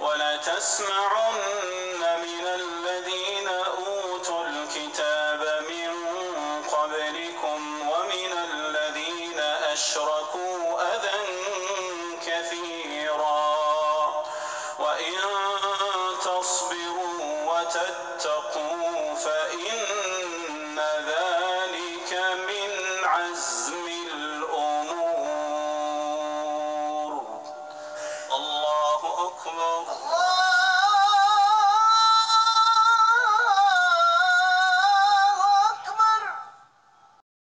ولتسمعن من الذين أوتوا الكتاب من قبلكم ومن الذين أشركوا أذى كثيرا. وإن تصبروا وتتقوا فإن ذلك من عزم follow.